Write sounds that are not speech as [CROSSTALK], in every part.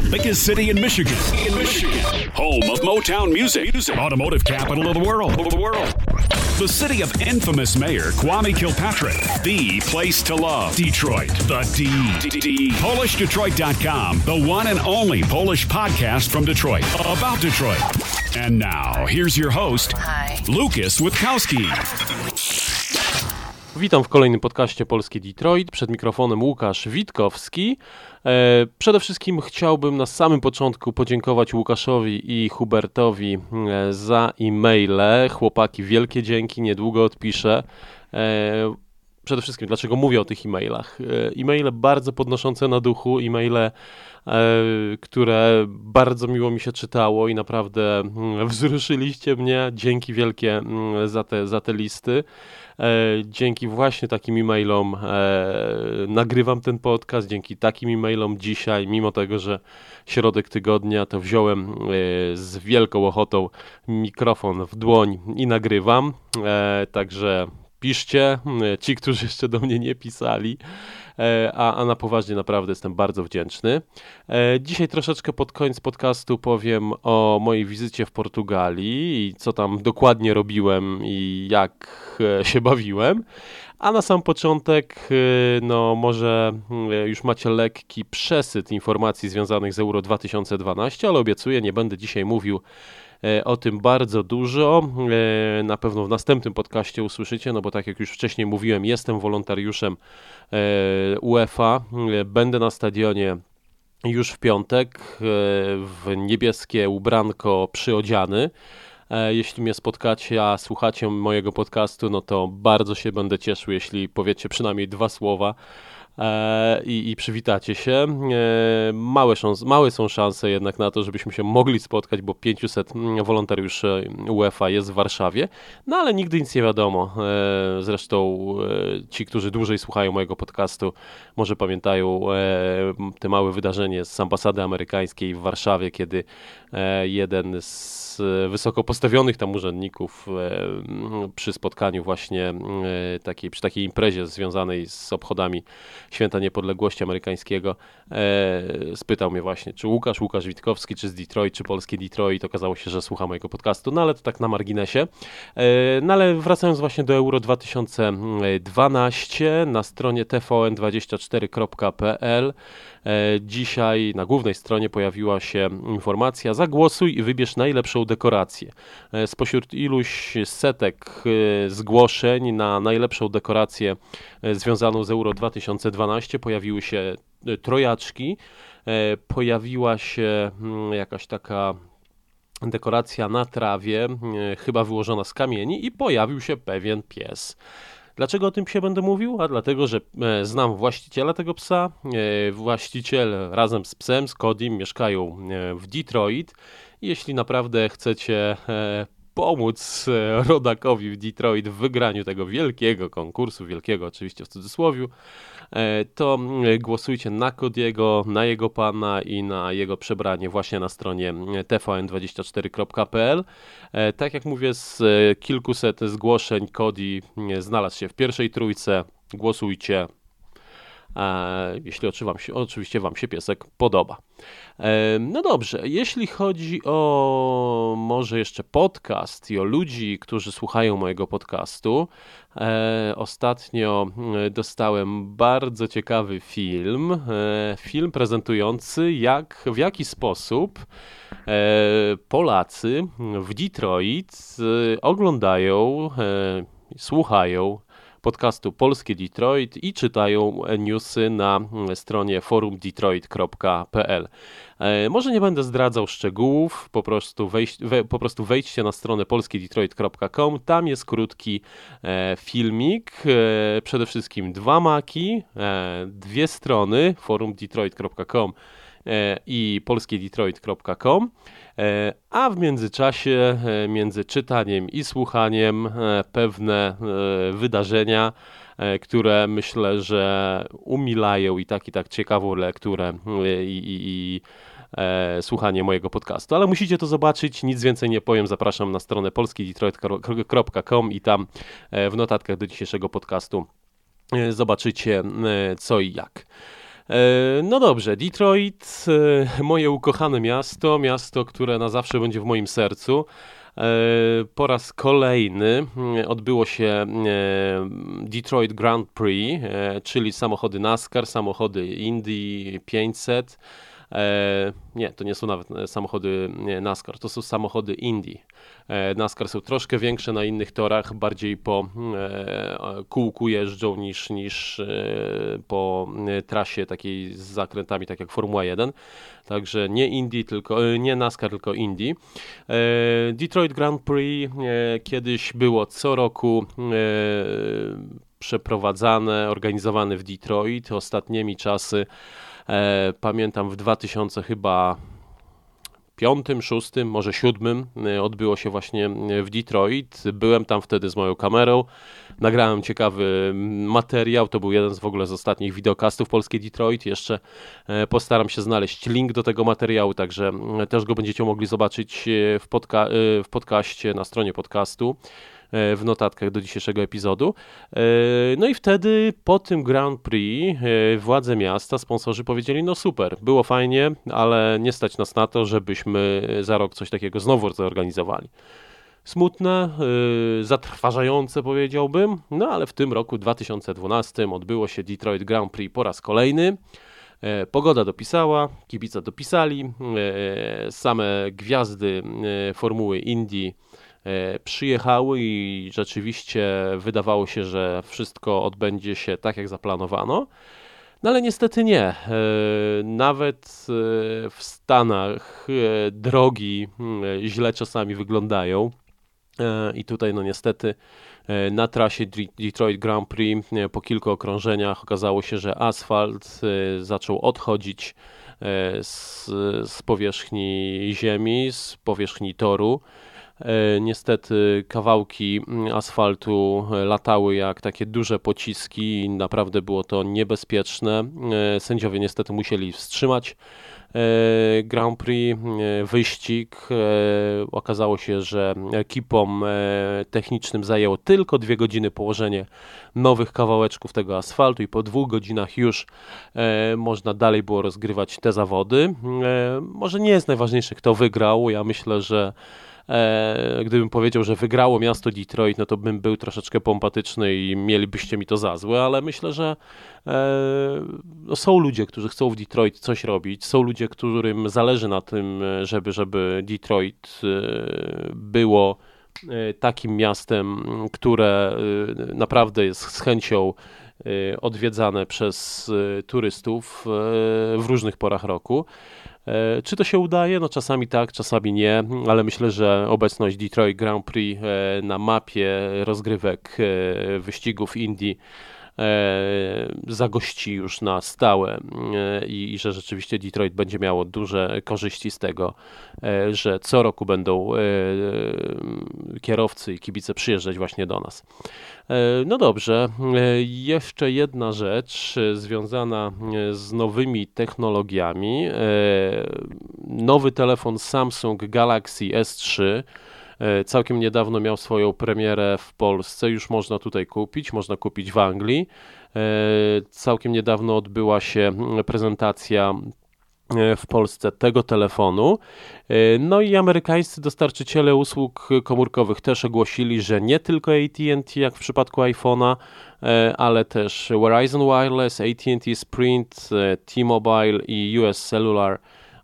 the biggest city in Michigan. In Michigan, home of Motown music, automotive capital of the world. Of the world. The city of infamous mayor Kwame Kilpatrick. The place to love. Detroit. The D. D. PolishDetroit.com. The one and only Polish podcast from Detroit. About Detroit. And now, here's your host, Lucas Witkowski. Witam w kolejnym podcaście Polskie Detroit. Przed mikrofonem Łukasz Witkowski. E, przede wszystkim chciałbym na samym początku podziękować Łukaszowi i Hubertowi e, za e-maile. Chłopaki, wielkie dzięki, niedługo odpiszę. E, przede wszystkim, dlaczego mówię o tych e-mailach? E-maile bardzo podnoszące na duchu, e-maile, e, które bardzo miło mi się czytało i naprawdę mm, wzruszyliście mnie. Dzięki wielkie mm, za te, za te listy. E, dzięki właśnie takim e-mailom e, nagrywam ten podcast, dzięki takim e-mailom dzisiaj, mimo tego, że środek tygodnia, to wziąłem e, z wielką ochotą mikrofon w dłoń i nagrywam. Także piszcie, ci, którzy jeszcze do mnie nie pisali. E, a, a na poważnie naprawdę jestem bardzo wdzięczny. E, dzisiaj troszeczkę pod koniec podcastu powiem o mojej wizycie w Portugalii i co tam dokładnie robiłem i jak e, się bawiłem. A na sam początek, no może już macie lekki przesyt informacji związanych z Euro 2012, ale obiecuję, nie będę dzisiaj mówił o tym bardzo dużo. E, na pewno w następnym podcaście usłyszycie, no bo tak jak już wcześniej mówiłem, jestem wolontariuszem e, UEFA. Będę na stadionie już w piątek w niebieskie ubranko przyodziany. Jeśli mnie spotkacie, a słuchacie mojego podcastu, no to bardzo się będę cieszył, jeśli powiecie przynajmniej dwa słowa E, i, i przywitacie się. E, małe, szans, małe są szanse jednak na to, żebyśmy się mogli spotkać, bo 500 wolontariuszy UEFA jest w Warszawie, no ale nigdy nic nie wiadomo. E, zresztą ci, którzy dłużej słuchają mojego podcastu, może pamiętają te małe wydarzenie z ambasady amerykańskiej w Warszawie, kiedy jeden z wysoko postawionych tam urzędników przy spotkaniu właśnie takiej, przy takiej imprezie związanej z obchodami Święta Niepodległości Amerykańskiego, e, spytał mnie właśnie, czy Łukasz, Łukasz Witkowski, czy z Detroit, czy polskie Detroit. Okazało się, że słucha mojego podcastu, no ale to tak na marginesie. E, no ale wracając właśnie do Euro 2012, na stronie tvn24.pl e, dzisiaj na głównej stronie pojawiła się informacja zagłosuj i wybierz najlepszą dekorację. E, spośród iluś setek e, zgłoszeń na najlepszą dekorację e, związaną z Euro 2012 pojawiły się trojaczki, pojawiła się mm, jakaś taka dekoracja na trawie, chyba wyłożona z kamieni i pojawił się pewien pies. Dlaczego o tym się będę mówił? A dlatego, że znam właściciela tego psa. Właściciel razem z psem, z Codim mieszkają w Detroit jeśli naprawdę chcecie e, pomóc e, rodakowi w Detroit w wygraniu tego wielkiego konkursu, wielkiego oczywiście w cudzysłowie, e, to głosujcie na Kodiego, na jego pana i na jego przebranie właśnie na stronie tvn24.pl. Tak jak mówię, z kilkuset zgłoszeń Kodi znalazł się w pierwszej trójce. Głosujcie, jeśli oczywiście Wam się piesek podoba. No dobrze, jeśli chodzi o może jeszcze podcast i o ludzi, którzy słuchają mojego podcastu, e, ostatnio e, dostałem bardzo ciekawy film, e, film prezentujący jak, w jaki sposób Polacy w Detroit oglądają, słuchają podcastu Polskie Detroit i czytają newsy na stronie forumdetroit.pl. E, może nie będę zdradzał szczegółów, po prostu, wejść, we, po prostu wejdźcie na stronę polskiedetroit.com, tam jest krótki e, filmik, e, przede wszystkim dwa maki, e, dwie strony, forumdetroit.com e, i polskiedetroit.com. E, a w międzyczasie, e, między czytaniem i słuchaniem, e, pewne wydarzenia, które myślę, że umilają i tak i tak ciekawą lekturę i, i, i e, słuchanie mojego podcastu. Ale musicie to zobaczyć, nic więcej nie powiem. Zapraszam na stronę polskidetroit.com i tam w notatkach do dzisiejszego podcastu zobaczycie co i jak. No dobrze, Detroit, moje ukochane miasto, miasto, które na zawsze będzie w moim sercu. Po raz kolejny odbyło się Detroit Grand Prix, czyli samochody NASCAR, samochody Indy 500. E, nie, to nie są nawet e, samochody NASCAR, to są samochody Indy. E, NASCAR są troszkę większe na innych torach, bardziej po kółku jeżdżą niż, niż po trasie takiej z zakrętami, tak jak Formuła 1. Także nie Indy, tylko, nie NASCAR, tylko Indy. Detroit Grand Prix kiedyś było co roku przeprowadzane, organizowane w Detroit. Ostatnimi czasy pamiętam w 2000 chyba piątym, szóstym, może siódmym e, odbyło się właśnie w Detroit. Byłem tam wtedy z moją kamerą. Nagrałem ciekawy materiał. To był jeden z w ogóle z ostatnich wideokastów polskiej Detroit. Jeszcze e, postaram się znaleźć link do tego materiału, także też go będziecie mogli zobaczyć w, podca w podcaście, na stronie podcastu. E, w notatkach do dzisiejszego epizodu. E, no i wtedy po tym Grand Prix e, władze miasta, sponsorzy powiedzieli, no super, było fajnie, ale nie stać nas na to, żebyśmy za rok coś takiego znowu zorganizowali smutne, zatrważające powiedziałbym, no ale w tym roku 2012 odbyło się Detroit Grand Prix po raz kolejny. Pogoda dopisała, kibice dopisali, same gwiazdy Formuły Indy E, przyjechały i rzeczywiście wydawało się, że wszystko odbędzie się tak, jak zaplanowano. No ale niestety nie. E, nawet e, w Stanach drogi źle czasami wyglądają. I tutaj, no niestety, na trasie Detroit Grand Prix po kilku okrążeniach okazało się, że asfalt zaczął odchodzić z, z powierzchni ziemi, z powierzchni toru. E, niestety kawałki asfaltu e, latały jak takie duże pociski i naprawdę było to niebezpieczne. E, sędziowie niestety musieli wstrzymać Grand Prix, wyścig. Okazało się, że ekipom technicznym zajęło tylko dwie godziny położenie nowych kawałeczków tego asfaltu i po dwóch godzinach już można dalej było rozgrywać te zawody. Może nie jest najważniejsze, kto wygrał. Ja myślę, że gdybym powiedział, że wygrało miasto Detroit, no to bym był troszeczkę pompatyczny i mielibyście mi to za złe, ale myślę, że e, no są ludzie, którzy chcą w Detroit coś robić, są ludzie, którym zależy na tym, żeby, żeby Detroit e, było takim miastem, które naprawdę jest z chęcią odwiedzane przez turystów w różnych porach roku. E, czy to się udaje? No czasami tak, czasami nie, ale myślę, że obecność Detroit Grand Prix e, na mapie rozgrywek e, wyścigów Indii zagości już na stałe i, i, że rzeczywiście Detroit będzie miało duże korzyści z tego, że co roku będą kierowcy i kibice przyjeżdżać właśnie do nas. E, no dobrze, e, jeszcze jedna rzecz e, związana z nowymi technologiami. Nowy telefon Samsung Galaxy S3 całkiem niedawno miał swoją premierę w Polsce, już można tutaj kupić, można kupić w Anglii. Całkiem niedawno odbyła się prezentacja E, w Polsce tego telefonu. E, no i amerykańscy dostarczyciele usług komórkowych też ogłosili, że nie tylko AT&T jak w przypadku iPhone'a, e, ale też Verizon Wireless, AT&T Sprint, T-Mobile i US Cellular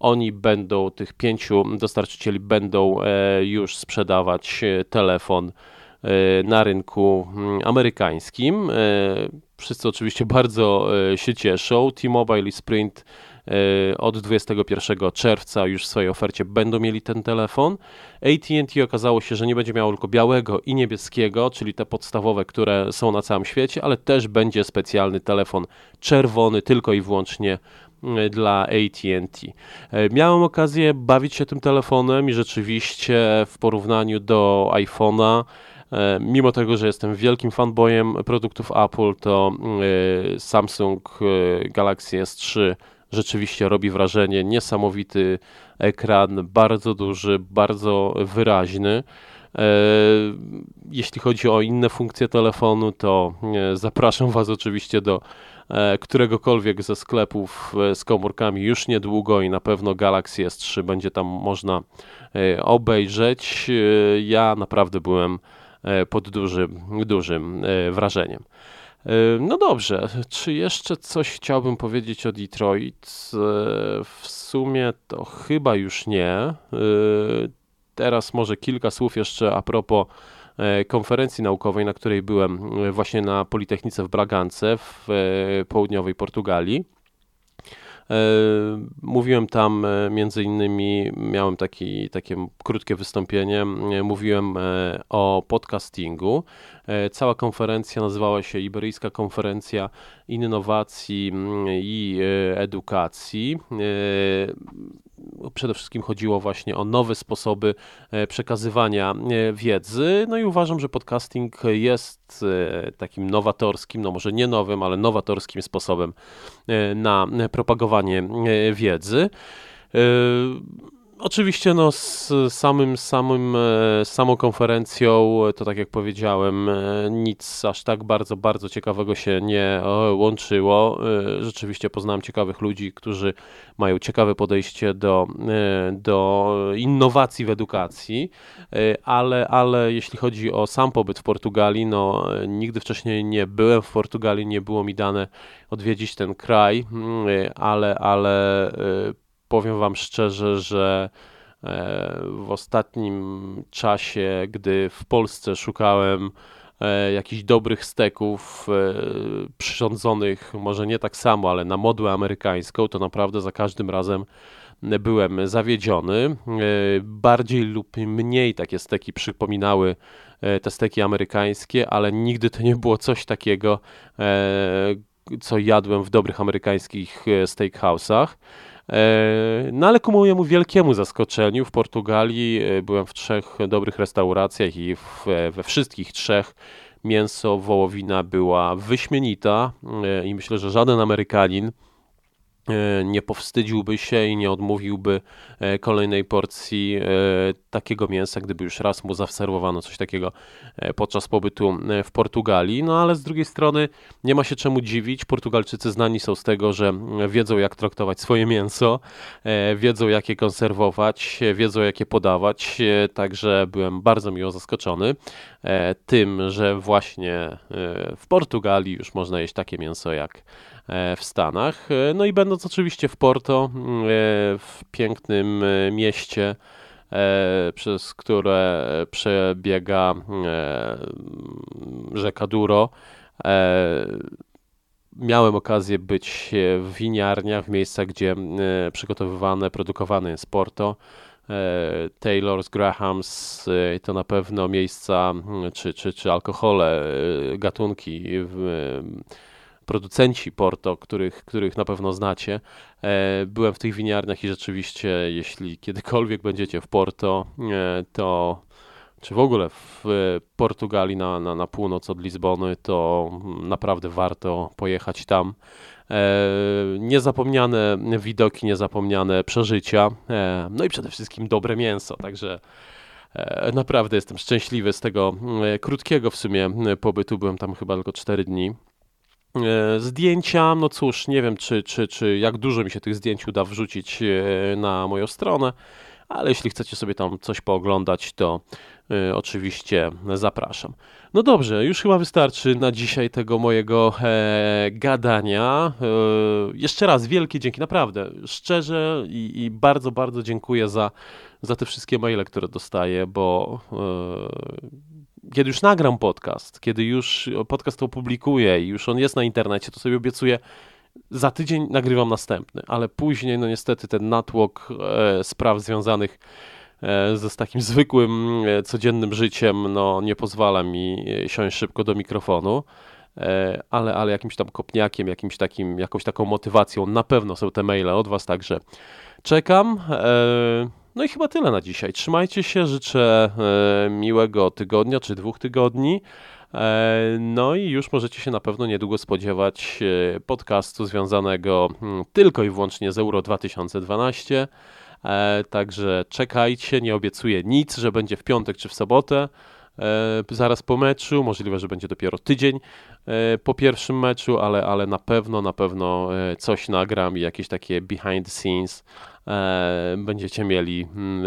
oni będą, tych pięciu dostarczycieli będą już sprzedawać telefon na rynku mm, amerykańskim. Wszyscy oczywiście [LAUGHS] bardzo się cieszą. T-Mobile i Sprint E, od 21 czerwca już w swojej ofercie będą mieli ten telefon. AT&T okazało się, że nie będzie miało tylko białego i niebieskiego, czyli te podstawowe, które są na całym świecie, ale też będzie specjalny telefon czerwony tylko i wyłącznie e, dla AT&T. E, miałem okazję bawić się tym telefonem i rzeczywiście w porównaniu do iPhone'a Mimo tego, że jestem wielkim fanboyem produktów Apple, to Samsung Galaxy S3 rzeczywiście robi wrażenie. Niesamowity ekran, bardzo duży, bardzo wyraźny. E, jeśli chodzi o inne funkcje telefonu, to e, zapraszam Was oczywiście do któregokolwiek ze sklepów z komórkami już niedługo i na pewno Galaxy S3 będzie tam można obejrzeć. Ja naprawdę byłem pod dużym, dużym wrażeniem. No dobrze, czy jeszcze coś chciałbym powiedzieć o Detroit? W sumie to chyba już nie. Teraz może kilka słów jeszcze a propos e, konferencji naukowej, na której byłem e, właśnie na Politechnice w Bragance w e, południowej Portugalii. Mówiłem tam między innymi, miałem taki, takie krótkie wystąpienie, mówiłem o podcastingu. Cała konferencja nazywała się Iberyjska Konferencja Innowacji i Edukacji przede wszystkim chodziło właśnie o nowe sposoby e, przekazywania e, wiedzy. No i uważam, że podcasting jest e, takim nowatorskim, no może nie nowym, ale nowatorskim sposobem na propagowanie wiedzy. Oczywiście no, z samym, samym, e, samą konferencją, to tak jak powiedziałem, e, nic aż tak bardzo, bardzo ciekawego się nie łączyło. E, rzeczywiście poznałem ciekawych ludzi, którzy mają ciekawe podejście do, do innowacji w edukacji, ale, ale jeśli chodzi o sam pobyt w Portugalii, no nigdy wcześniej nie byłem w Portugalii, nie było mi dane odwiedzić ten kraj, ale, ale powiem Wam szczerze, że e, w ostatnim czasie, gdy w Polsce szukałem e, jakichś dobrych steków e, przyrządzonych, może nie tak samo, ale na modłę amerykańską, to naprawdę za każdym razem byłem zawiedziony. Bardziej lub mniej takie steki przypominały te steki amerykańskie, ale nigdy to nie było coś takiego, co jadłem w dobrych amerykańskich steakhouse'ach. E, no ale ku mojemu wielkiemu zaskoczeniu w Portugalii e, byłem w trzech dobrych restauracjach i w, we wszystkich trzech. Mięso wołowina była wyśmienita e, i myślę, że żaden Amerykanin E, nie powstydziłby się i nie odmówiłby e, kolejnej porcji e, takiego mięsa, gdyby już raz mu zaserwowano coś takiego podczas pobytu w Portugalii. No ale z drugiej strony nie ma się czemu dziwić. Portugalczycy znani są z tego, że wiedzą jak traktować swoje mięso, wiedzą jak je konserwować, wiedzą jak je podawać. Także byłem bardzo miło zaskoczony tym, że właśnie w Portugalii już można jeść takie mięso jak E, w Stanach. E, no i będąc oczywiście w Porto, e, w pięknym mieście, przez które przebiega rzeka Duro, miałem okazję być w winiarniach, w miejscach, gdzie przygotowywane, produkowane jest Porto. Taylor's, Grahams to na pewno miejsca, czy, czy, czy alkohole, gatunki producenci Porto, których, których na pewno znacie. E, byłem w tych winiarniach i rzeczywiście, jeśli kiedykolwiek będziecie w Porto, e, to czy w ogóle w Portugalii na, na, na północ od Lizbony, to naprawdę warto pojechać tam. E, niezapomniane widoki, niezapomniane przeżycia, no i przede wszystkim dobre mięso, także naprawdę jestem szczęśliwy z tego krótkiego w sumie pobytu, byłem tam chyba tylko 4 dni. E, zdjęcia, no cóż, nie wiem, czy, czy, czy jak dużo mi się tych zdjęć uda wrzucić e, na moją stronę, ale jeśli chcecie sobie tam coś pooglądać, to y, oczywiście zapraszam. No dobrze, już chyba wystarczy na dzisiaj tego mojego e, gadania. E, jeszcze raz wielkie dzięki, naprawdę, szczerze i, i, bardzo, bardzo dziękuję za, za te wszystkie maile, które dostaję, bo e, kiedy już nagram podcast, kiedy już podcast opublikuję i już on jest na internecie, to sobie obiecuję, za tydzień nagrywam następny, ale później, no niestety, ten natłok e, spraw związanych e, ze z takim zwykłym, e, codziennym życiem, no nie pozwala mi siąść szybko do mikrofonu, e, ale, ale jakimś tam kopniakiem, jakimś takim, jakąś taką motywacją na pewno są te maile od Was, także czekam. No i chyba tyle na dzisiaj. Trzymajcie się, życzę e, miłego tygodnia czy dwóch tygodni. E, no i już możecie się na pewno niedługo spodziewać e, podcastu związanego hmm, tylko i wyłącznie z Euro 2012. Także czekajcie, nie obiecuję nic, że będzie w piątek czy w sobotę zaraz po meczu, możliwe, że będzie dopiero tydzień po pierwszym meczu, ale, ale na pewno, na pewno coś nagram i jakieś takie behind the scenes będziecie mieli mm,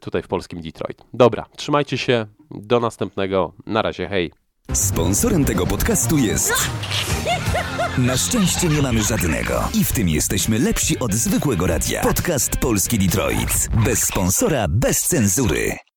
tutaj w polskim Detroit. Dobra, trzymajcie się, do następnego, na razie, hej. Sponsorem tego podcastu jest... Na szczęście nie mamy żadnego i w tym jesteśmy lepsi od zwykłego radia. Podcast Polski Detroit. Bez sponsora, bez cenzury.